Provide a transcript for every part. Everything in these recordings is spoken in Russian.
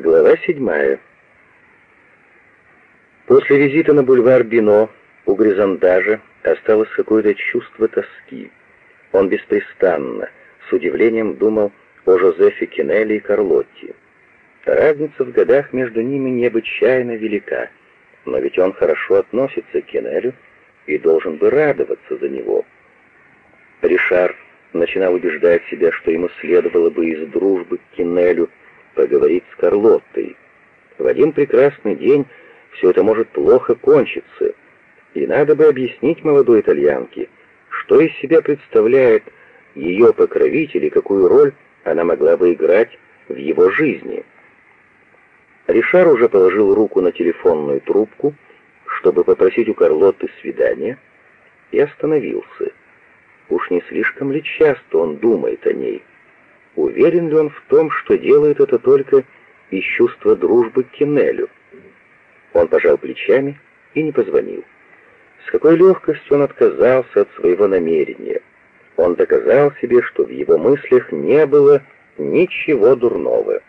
Глава седьмая. После визита на бульвар Бино у Гризандажа осталось какое-то чувство тоски. Он беспрестанно, с удивлением думал о Жозефе Кинелли и Карлотти. Разница в годах между ними необычайно велика, но ведь он хорошо относится к Кинелю и должен бы радоваться за него. Ришар начинал убеждать себя, что ему следовало бы из дружбы к Кинелю поговорить с Карлоттой. В один прекрасный день все это может плохо кончиться, и надо бы объяснить молодой итальянке, что из себя представляет ее покровитель и какую роль она могла бы играть в его жизни. Ришар уже положил руку на телефонную трубку, чтобы попросить у Карлотты свидания, и остановился. Уж не слишком ли часто он думает о ней? Уверен ли он в том, что делает это только из чувства дружбы к Кинелю? Он пожал плечами и не позвонил. С какой легкостью он отказался от своего намерения. Он доказал себе, что в его мыслях не было ничего дурного.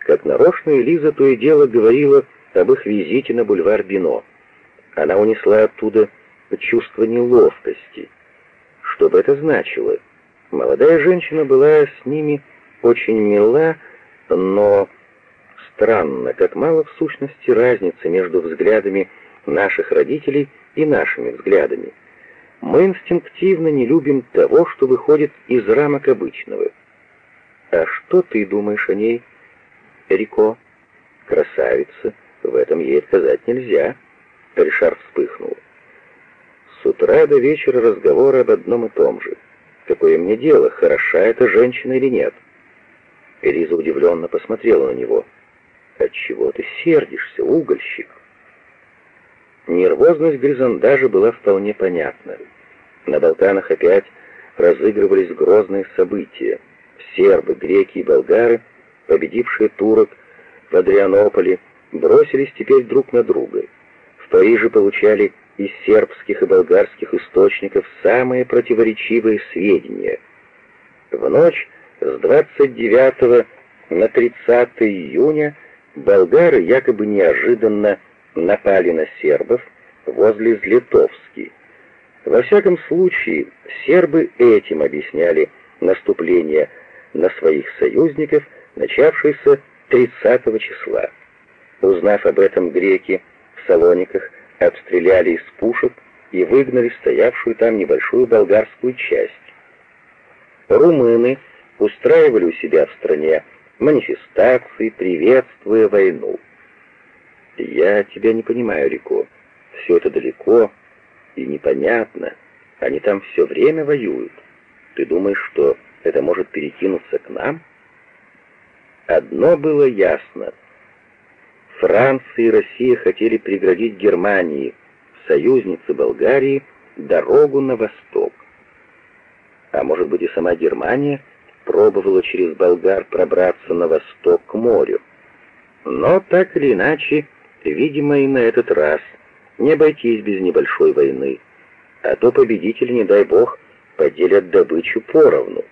Как нарочно Элиза то и дело говорила об их визите на бульвар Бино. Она унесла оттуда чувство неловкости. Что бы это значило? Молодая женщина была с ними очень мила, но странно, как мало в сущности разницы между взглядами наших родителей и нашими взглядами. Мы инстинктивно не любим того, что выходит из рамок обычного. А что ты думаешь о ней, Рико? Красавица, в этом ей отказать нельзя. Ришар вспыхнул. С утра до вечера разговоры об одном и том же. Какое мне дело, хороша эта женщина или нет? Элиза удивленно посмотрела на него. «Отчего ты сердишься, угольщик?» Нервозность Гризандажа была вполне понятна. На Балканах опять разыгрывались грозные события. Сербы, греки и болгары, победившие турок в Адрианополе, бросились теперь друг на друга. В Париже получали из сербских и болгарских источников самые противоречивые сведения. В ночь с 29 на 30 июня болгары якобы неожиданно напали на сербов возле Злитовски. Во всяком случае, сербы этим объясняли наступление на своих союзников, начавшееся 30 числа. Узнав об этом, греки в Салониках обстреляли из пушек и выгнали стоявшую там небольшую болгарскую часть. Румыны устраивали у себя в стране манифестации, приветствуя войну. «Я тебя не понимаю, Рико. Все это далеко и непонятно. Они там все время воюют. Ты думаешь, что это может перекинуться к нам?» Одно было ясно — Франция и Россия хотели преградить Германии, союзнице Болгарии, дорогу на восток. А может быть и сама Германия пробовала через болгар пробраться на восток к морю. Но так или иначе, видимо и на этот раз не обойтись без небольшой войны, а то победители, не дай бог, поделят добычу поровну.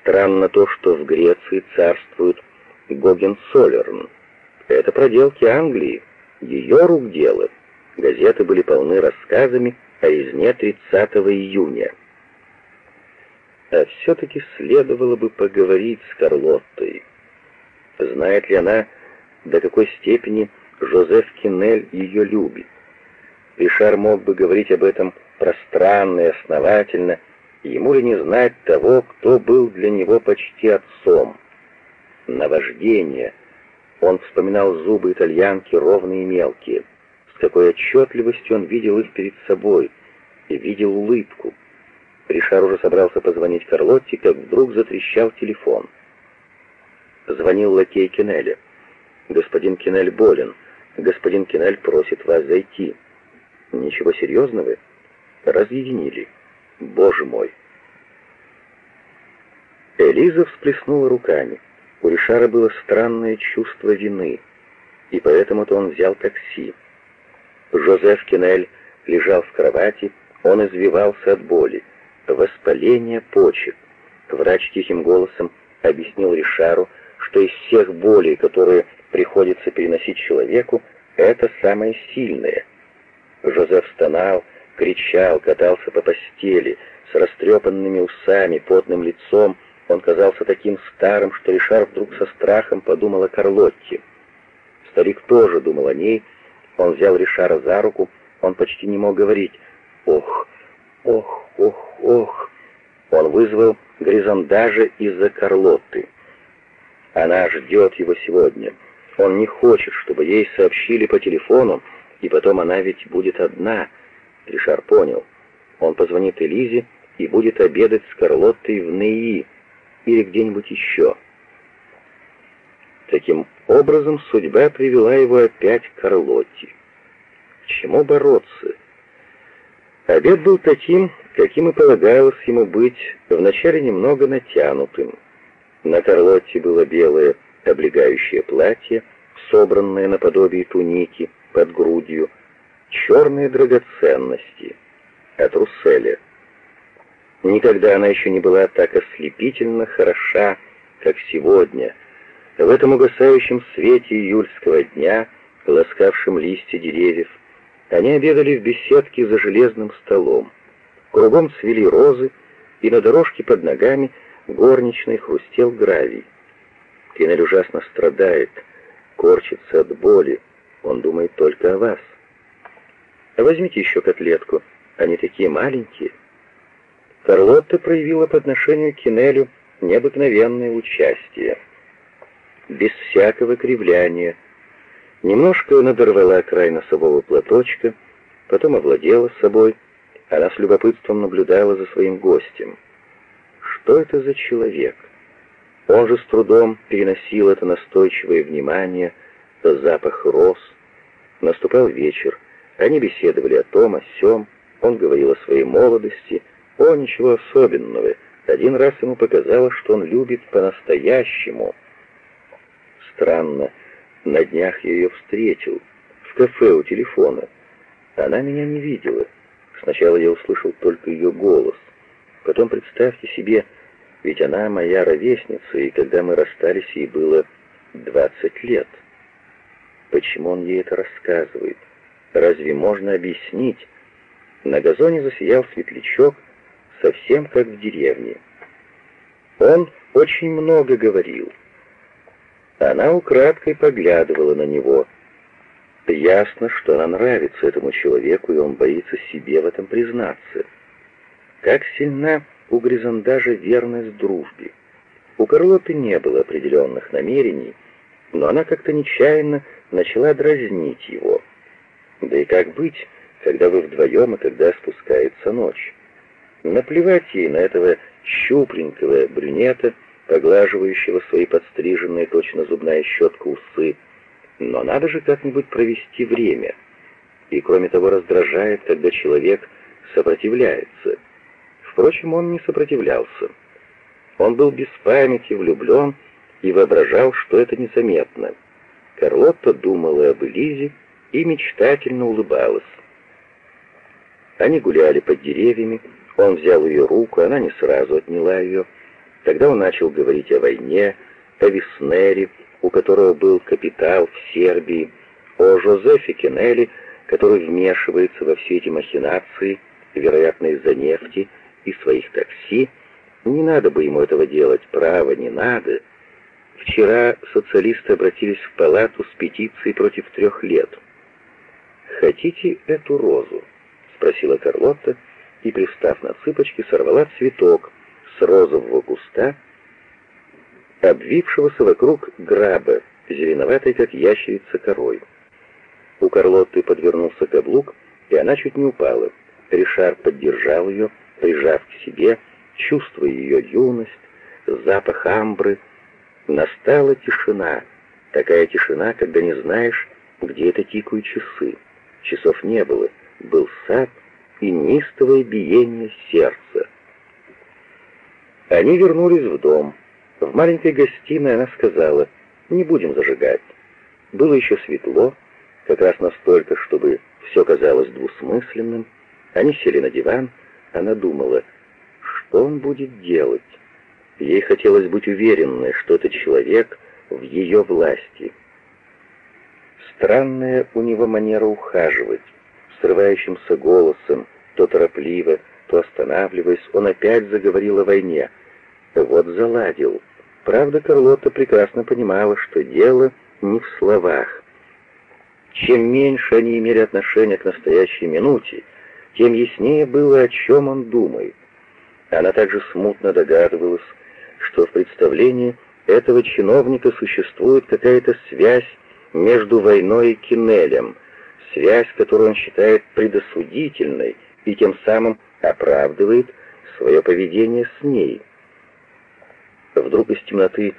Странно то, что в Греции царствует Гогенцоллерн, это проделки Англии, ее рук дело. Газеты были полны рассказами о резне 30 июня. А все-таки следовало бы поговорить с Карлоттой. Знает ли она, до какой степени Жозеф Кинель ее любит? Ришар мог бы говорить об этом пространно и основательно, ему ли не знать того, кто был для него почти отцом. Наваждение, он вспоминал зубы итальянки, ровные и мелкие. С какой отчетливостью он видел их перед собой и видел улыбку. Ришар уже собрался позвонить Карлотте, как вдруг затрещал телефон. Звонил лакей Кинеля. «Господин Кинель болен. Господин Кинель просит вас зайти». «Ничего серьезного?» «Разъединили. Боже мой!» Элиза всплеснула руками. У Ришара было странное чувство вины, и поэтому-то он взял такси. Жозеф Кинель лежал в кровати, он извивался от боли, воспаление почек. Врач тихим голосом объяснил Ришару, что из всех болей, которые приходится переносить человеку, это самое сильное. Жозеф стонал, кричал, катался по постели, с растрепанными усами, потным лицом, он казался таким старым, что Ришар вдруг со страхом подумал о Карлотте. Старик тоже думал о ней. Он взял Ришара за руку. Он почти не мог говорить. «Ох, ох, ох, ох!» Он вызвал Гризандажа из-за Карлотты. Она ждет его сегодня. Он не хочет, чтобы ей сообщили по телефону, и потом она ведь будет одна. Ришар понял. Он позвонит Элизе и будет обедать с Карлоттой в Неи или где-нибудь еще. Таким образом, судьба привела его опять к Карлотте. К чему бороться? Обед был таким, каким и полагалось ему быть, вначале немного натянутым. На Карлотте было белое облегающее платье, собранное наподобие туники под грудью, черные драгоценности от Русселя — Никогда она еще не была так ослепительно хороша, как сегодня, в этом угасающем свете июльского дня, ласкавшем листья деревьев. Они обедали в беседке за железным столом. Кругом цвели розы, и на дорожке под ногами горничной хрустел гравий. Кинель ужасно страдает, корчится от боли. Он думает только о вас. возьмите еще котлетку, они такие маленькие. Карлотта проявила по отношению к Кинелю необыкновенное участие, без всякого кривляния. Немножко надорвала край носового платочка, потом овладела собой. Она с любопытством наблюдала за своим гостем. Что это за человек? Он же с трудом переносил это настойчивое внимание, запах роз. Наступал вечер, они беседовали о том, о сём, он говорил о своей молодости, о, ничего особенного. Один раз ему показалось, что он любит по-настоящему. Странно, на днях я ее встретил, в кафе у телефона. Она меня не видела. Сначала я услышал только ее голос. Потом представьте себе, ведь она моя ровесница, и когда мы расстались, ей было 20 лет. Почему он ей это рассказывает? Разве можно объяснить? На газоне засиял светлячок, совсем как в деревне. Он очень много говорил. Она украдкой поглядывала на него. Ясно, что она нравится этому человеку, и он боится себе в этом признаться. Как сильна у Гризандажа верность дружбе. У Карлоты не было определенных намерений, но она как-то нечаянно начала дразнить его. Да и как быть, когда вы вдвоем и когда спускается ночь? Наплевать ей на этого щупленького брюнета, поглаживающего свои подстриженные точно зубная щетка усы. Но надо же как-нибудь провести время. И кроме того раздражает, когда человек сопротивляется. Впрочем, он не сопротивлялся. Он был без памяти, влюблен и воображал, что это незаметно. Карлотта думала об Элизе и мечтательно улыбалась. Они гуляли под деревьями, он взял ее руку, она не сразу отняла ее. Тогда он начал говорить о войне, о Веснере, у которого был капитал в Сербии, о Жозефе Кеннелли, который вмешивается во все эти махинации, вероятно, из-за нефти и своих такси. Не надо бы ему этого делать, право, не надо. Вчера социалисты обратились в палату с петицией против трех лет. «Хотите эту розу?» — спросила Карлотта, — и, пристав на цыпочки, сорвала цветок с розового куста, обвившегося вокруг граба, зеленоватой, как ящерица, корой. У Карлотты подвернулся каблук, и она чуть не упала. Ришар поддержал ее, прижав к себе, чувствуя ее юность, запах амбры. Настала тишина, такая тишина, когда не знаешь, где это тикают часы. Часов не было, был сад, и неистовое биение сердца. Они вернулись в дом. В маленькой гостиной она сказала, «Не будем зажигать». Было еще светло, как раз настолько, чтобы все казалось двусмысленным. Они сели на диван, она думала, что он будет делать. Ей хотелось быть уверенной, что этот человек в ее власти. Странная у него манера ухаживать, срывающимся голосом, то торопливо, то останавливаясь, он опять заговорил о войне. Вот заладил. Правда, Карлотта прекрасно понимала, что дело не в словах. Чем меньше они имели отношения к настоящей минуте, тем яснее было, о чем он думает. Она также смутно догадывалась, что в представлении этого чиновника существует какая-то связь между войной и Кинелем, связь, которую он считает предосудительной и тем самым оправдывает свое поведение с ней. Вдруг из темноты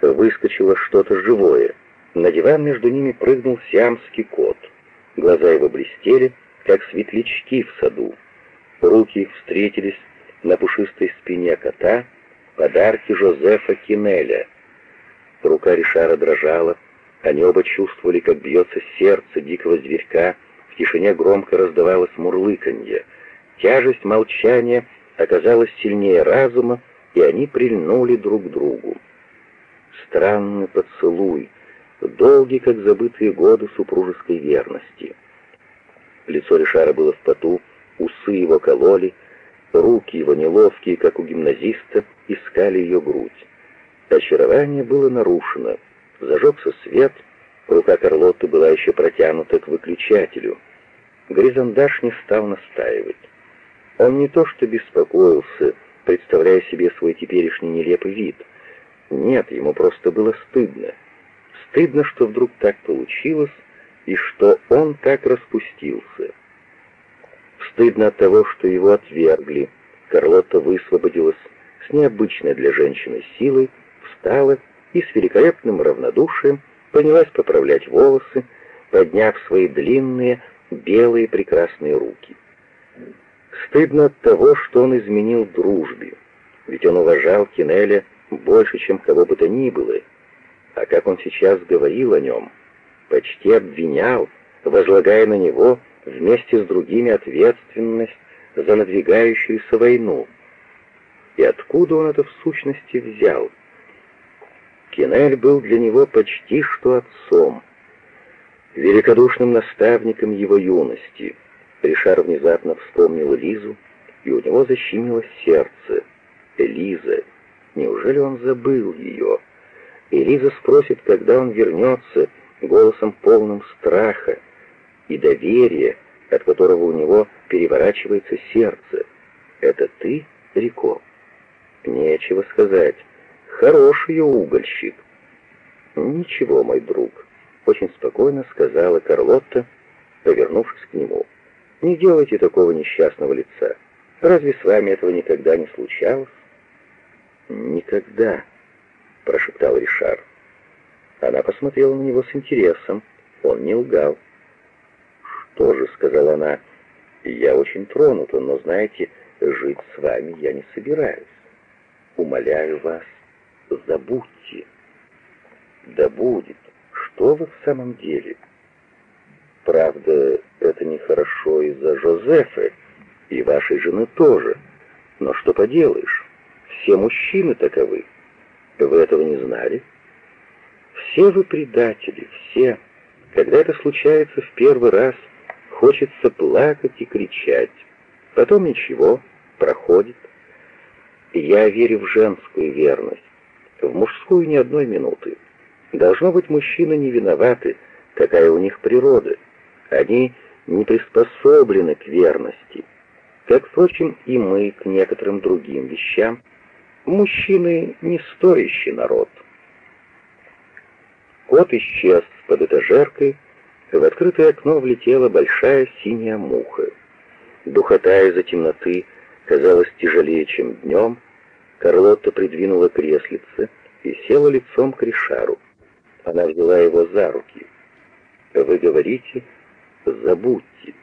выскочило что-то живое. На диван между ними прыгнул сиамский кот. Глаза его блестели, как светлячки в саду. Руки их встретились на пушистой спине кота, подарки Жозефа Кинеля. Рука Ришара дрожала, они оба чувствовали, как бьется сердце дикого зверька, в тишине громко раздавалось мурлыканье. Тяжесть молчания оказалась сильнее разума, и они прильнули друг к другу. Странный поцелуй, долгий, как забытые годы супружеской верности. Лицо Ришара было в поту, усы его кололи, руки его неловкие, как у гимназиста, искали ее грудь. Очарование было нарушено. Зажегся свет, рука Карлотты была еще протянута к выключателю. Горизондаш не стал настаивать. Он не то что беспокоился, представляя себе свой теперешний нелепый вид. Нет, ему просто было стыдно. Стыдно, что вдруг так получилось, и что он так распустился. Стыдно от того, что его отвергли. Карлотта высвободилась с необычной для женщины силой, встала и с великолепным равнодушием принялась поправлять волосы, подняв свои длинные, белые прекрасные руки. Стыдно от того, что он изменил дружбе, ведь он уважал Кинеля больше, чем кого бы то ни было. А как он сейчас говорил о нем, почти обвинял, возлагая на него вместе с другими ответственность за надвигающуюся войну. И откуда он это в сущности взял? Кинель был для него почти что отцом, великодушным наставником его юности. Ришар внезапно вспомнил Лизу, и у него защемило сердце. Элиза, неужели он забыл ее? И Лиза спросит, когда он вернется, голосом полным страха и доверия, от которого у него переворачивается сердце. «Это ты, Рико?» «Нечего сказать. Хороший угольщик». «Ничего, мой друг», — очень спокойно сказала Карлотта, повернувшись к нему. «Не делайте такого несчастного лица. Разве с вами этого никогда не случалось?» «Никогда», — прошептал Ришар. Она посмотрела на него с интересом. Он не лгал. «Что же», — сказала она, — «я очень тронута, но, знаете, жить с вами я не собираюсь. Умоляю вас, забудьте». «Да будет. Что вы в самом деле?» «Правда, это нехорошо из-за Жозефа, и вашей жены тоже. Но что поделаешь, все мужчины таковы. Вы этого не знали?» Все вы предатели, все. Когда это случается в первый раз, хочется плакать и кричать. Потом ничего, проходит. Я верю в женскую верность, в мужскую ни одной минуты. Должно быть, мужчины не виноваты, какая у них природа. Они не приспособлены к верности. Как, впрочем, и мы к некоторым другим вещам. Мужчины не стоящий народ. Кот исчез под этажеркой, в открытое окно влетела большая синяя муха. Духота из-за темноты казалась тяжелее, чем днем. Карлотта придвинула креслице и села лицом к Ришару. Она взяла его за руки. «Вы говорите, забудьте.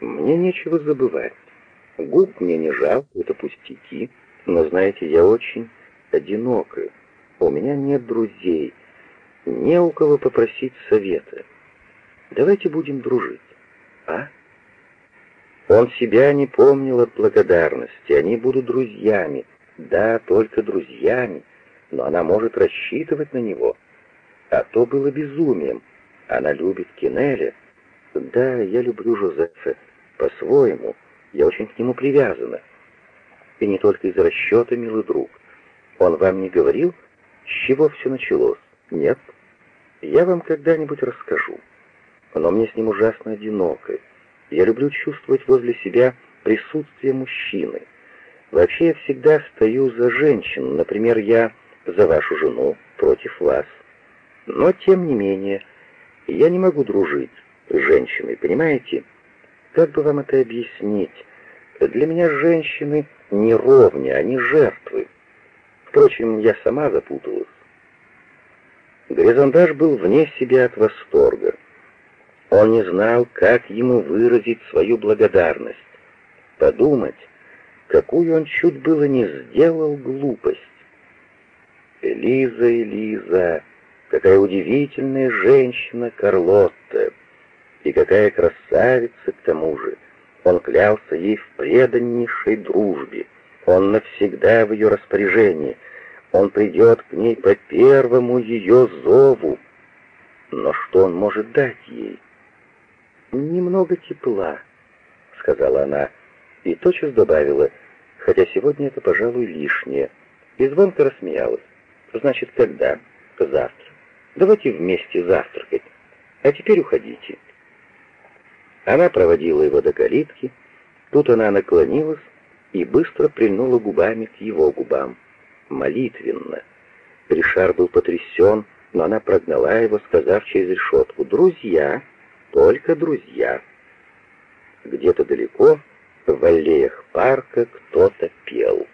Мне нечего забывать. Губ мне не жалко, это пустяки. Но, знаете, я очень одинока. У меня нет друзей, не у кого попросить совета. Давайте будем дружить, а? Он себя не помнил от благодарности, они будут друзьями. Да, только друзьями, но она может рассчитывать на него. а то было безумием. Она любит Кинеля. Да, я люблю Жозефа. По-своему. Я очень к нему привязана. И не только из расчета, милый друг. Он вам не говорил, с чего все началось? Нет? Я вам когда-нибудь расскажу. Но мне с ним ужасно одиноко. Я люблю чувствовать возле себя присутствие мужчины. Вообще я всегда стою за женщин. Например, я за вашу жену против вас. Но, тем не менее, я не могу дружить с женщиной, понимаете? Как бы вам это объяснить? Для меня женщины не ровни, они жертвы. Впрочем, я сама запуталась. Горизонтаж был вне себя от восторга. Он не знал, как ему выразить свою благодарность. Подумать, какую он чуть было не сделал глупость. Элиза, Элиза, какая удивительная женщина Карлотта, и какая красавица к тому же. Он клялся ей в преданнейшей дружбе. Он навсегда в ее распоряжении. Он придет к ней по первому ее зову. Но что он может дать ей? «Немного тепла», — сказала она, и тотчас добавила, хотя сегодня это, пожалуй, лишнее. И звонко рассмеялась. «Значит, когда?» «Завтра. Давайте вместе завтракать. А теперь уходите». Она проводила его до калитки. Тут она наклонилась и быстро прильнула губами к его губам. Молитвенно. Ришар был потрясен, но она прогнала его, сказав через решетку «Друзья, только друзья». Где-то далеко, в аллеях парка, кто-то пел.